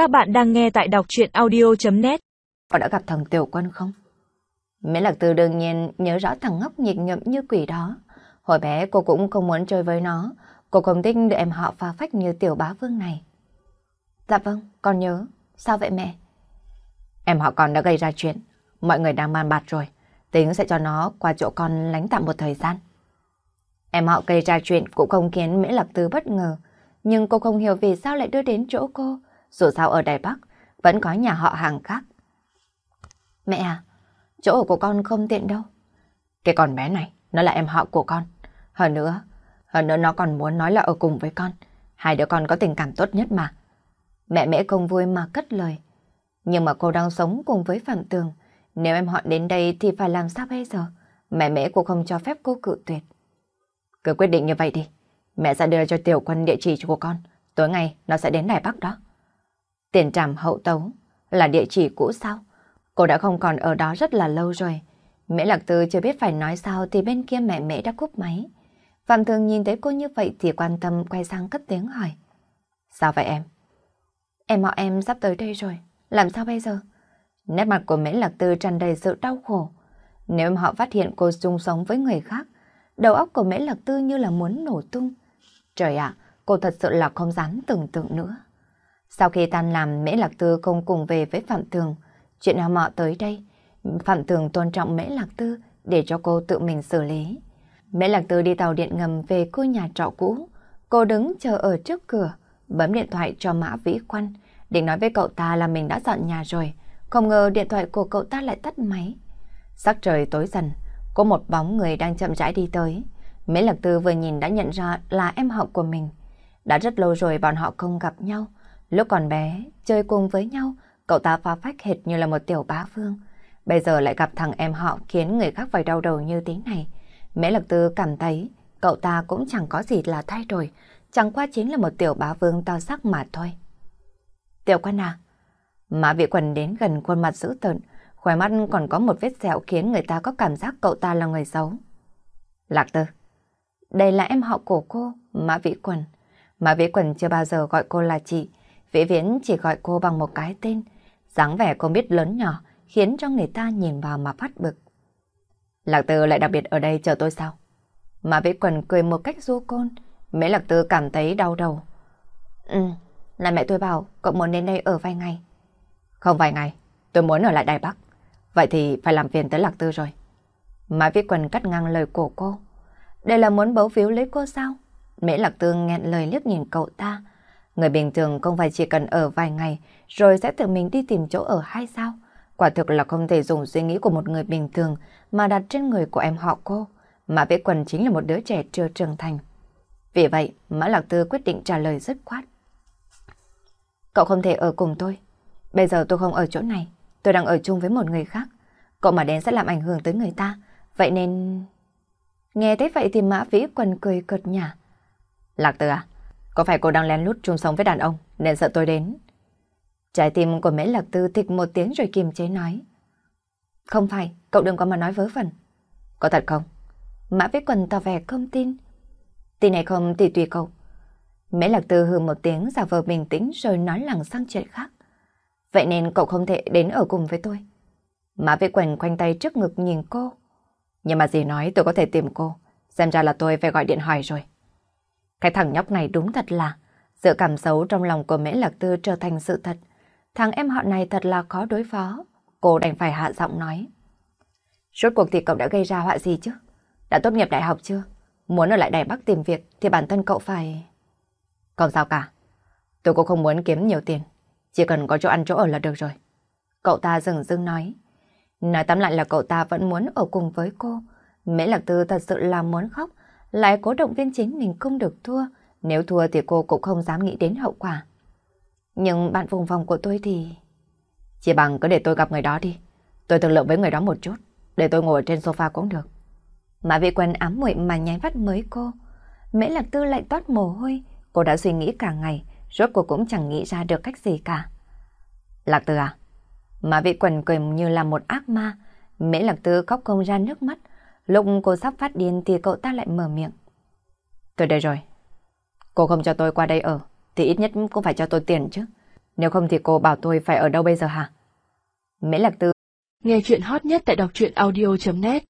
Các bạn đang nghe tại đọc chuyện audio.net Họ đã gặp thằng Tiểu Quân không? Mễ Lạc Tư đương nhiên nhớ rõ thằng ngốc nhiệt ngậm như quỷ đó. Hồi bé cô cũng không muốn chơi với nó. Cô không thích để em họ phá phách như Tiểu Bá Vương này. Dạ vâng, con nhớ. Sao vậy mẹ? Em họ con đã gây ra chuyện. Mọi người đang man bạt rồi. Tính sẽ cho nó qua chỗ con lánh tạm một thời gian. Em họ gây ra chuyện cũng không khiến Mễ Lạc Tư bất ngờ. Nhưng cô không hiểu vì sao lại đưa đến chỗ cô. Dù sao ở Đài Bắc, vẫn có nhà họ hàng khác. Mẹ à, chỗ ở của con không tiện đâu. Cái con bé này, nó là em họ của con. Hơn nữa, hơn nữa nó còn muốn nói là ở cùng với con. Hai đứa con có tình cảm tốt nhất mà. Mẹ mẹ không vui mà cất lời. Nhưng mà cô đang sống cùng với Phạm Tường. Nếu em họ đến đây thì phải làm sao bây giờ? Mẹ mẹ cô không cho phép cô cự tuyệt. Cứ quyết định như vậy đi. Mẹ sẽ đưa cho Tiểu Quân địa chỉ của con. Tối ngày nó sẽ đến Đài Bắc đó. Tiền trảm hậu tấu là địa chỉ cũ sao? Cô đã không còn ở đó rất là lâu rồi. Mễ Lạc Tư chưa biết phải nói sao thì bên kia mẹ mẹ đã cúp máy. Phạm Thường nhìn thấy cô như vậy thì quan tâm quay sang cất tiếng hỏi. Sao vậy em? Em họ em sắp tới đây rồi. Làm sao bây giờ? Nét mặt của Mễ Lạc Tư tràn đầy sự đau khổ. Nếu họ phát hiện cô chung sống với người khác, đầu óc của Mễ Lạc Tư như là muốn nổ tung. Trời ạ, cô thật sự là không dám tưởng tượng nữa. Sau khi tan làm, Mễ Lạc Tư không cùng về với Phạm Tường. Chuyện nào mọ tới đây, Phạm Tường tôn trọng Mễ Lạc Tư để cho cô tự mình xử lý. Mễ Lạc Tư đi tàu điện ngầm về khu nhà trọ cũ. Cô đứng chờ ở trước cửa, bấm điện thoại cho Mã Vĩ Quan, định nói với cậu ta là mình đã dọn nhà rồi. Không ngờ điện thoại của cậu ta lại tắt máy. Sắc trời tối dần, có một bóng người đang chậm rãi đi tới. Mễ Lạc Tư vừa nhìn đã nhận ra là em họ của mình. Đã rất lâu rồi bọn họ không gặp nhau. Lúc còn bé, chơi cùng với nhau, cậu ta phá phách hệt như là một tiểu bá vương. Bây giờ lại gặp thằng em họ khiến người khác phải đau đầu như thế này. Mễ Lạc Tư cảm thấy cậu ta cũng chẳng có gì là thay đổi, chẳng qua chính là một tiểu bá vương to sắc mà thôi. Tiểu quan à? Mã vị quần đến gần khuôn mặt dữ tợn, khóe mắt còn có một vết sẹo khiến người ta có cảm giác cậu ta là người xấu. Lạc Tư, đây là em họ của cô, Mã Vĩ Quần. Mã Vĩ Quần chưa bao giờ gọi cô là chị, Vĩ Viễn chỉ gọi cô bằng một cái tên, dáng vẻ không biết lớn nhỏ, khiến cho người ta nhìn vào mà phát bực. Lạc Tư lại đặc biệt ở đây chờ tôi sao? Mà Vĩ Quần cười một cách du côn, Mễ Lạc Tư cảm thấy đau đầu. Ừ, là mẹ tôi bảo cậu muốn đến đây ở vài ngày. Không vài ngày, tôi muốn ở lại Đài Bắc. Vậy thì phải làm phiền tới Lạc Tư rồi. Mã Vĩ Quần cắt ngang lời của cô. Đây là muốn bấu phiếu lấy cô sao? Mễ Lạc Tư nghẹn lời liếc nhìn cậu ta. Người bình thường không phải chỉ cần ở vài ngày rồi sẽ tự mình đi tìm chỗ ở hay sao? Quả thực là không thể dùng suy nghĩ của một người bình thường mà đặt trên người của em họ cô. Mã Vĩ Quần chính là một đứa trẻ chưa trưởng thành. Vì vậy, Mã Lạc Tư quyết định trả lời dứt khoát. Cậu không thể ở cùng tôi. Bây giờ tôi không ở chỗ này. Tôi đang ở chung với một người khác. Cậu mà đến sẽ làm ảnh hưởng tới người ta. Vậy nên... Nghe thấy vậy thì Mã Vĩ Quần cười cợt nhả. Lạc Tư à? Có phải cô đang lén lút chung sống với đàn ông nên sợ tôi đến? Trái tim của Mễ Lạc Tư thịch một tiếng rồi kiềm chế nói. Không phải, cậu đừng có mà nói vớ vẩn. Có thật không? Mã Viết Quần tỏ vẻ không tin. Tin này không thì tùy cậu. Mễ Lạc Tư hừ một tiếng giả vờ bình tĩnh rồi nói lẳng sang chuyện khác. Vậy nên cậu không thể đến ở cùng với tôi. Mã Viết Quần khoanh tay trước ngực nhìn cô. Nhưng mà gì nói tôi có thể tìm cô. Xem ra là tôi phải gọi điện hỏi rồi. Cái thằng nhóc này đúng thật là Dự cảm xấu trong lòng của Mễ Lạc Tư trở thành sự thật. Thằng em họ này thật là khó đối phó. Cô đành phải hạ giọng nói. Rốt cuộc thì cậu đã gây ra họa gì chứ? Đã tốt nghiệp đại học chưa? Muốn ở lại Đài Bắc tìm việc thì bản thân cậu phải... Không sao cả. Tôi cũng không muốn kiếm nhiều tiền. Chỉ cần có chỗ ăn chỗ ở là được rồi. Cậu ta dừng dưng nói. Nói tóm lại là cậu ta vẫn muốn ở cùng với cô. Mễ Lạc Tư thật sự là muốn khóc lại cố động viên chính mình không được thua. Nếu thua thì cô cũng không dám nghĩ đến hậu quả. Nhưng bạn vùng vòng của tôi thì... Chỉ bằng cứ để tôi gặp người đó đi. Tôi thương lượng với người đó một chút. Để tôi ngồi trên sofa cũng được. Mà vị quân ám muội mà nháy mắt mới cô. Mễ Lạc Tư lại toát mồ hôi. Cô đã suy nghĩ cả ngày. Rốt cuộc cũng chẳng nghĩ ra được cách gì cả. Lạc Tư à? Mà vị quần cười như là một ác ma. Mễ Lạc Tư khóc không ra nước mắt. Lúc cô sắp phát điên thì cậu ta lại mở miệng. Tôi đây rồi. Cô không cho tôi qua đây ở, thì ít nhất cũng phải cho tôi tiền chứ. Nếu không thì cô bảo tôi phải ở đâu bây giờ hả? Mễ Lạc Tư Nghe chuyện hot nhất tại đọc truyện audio.net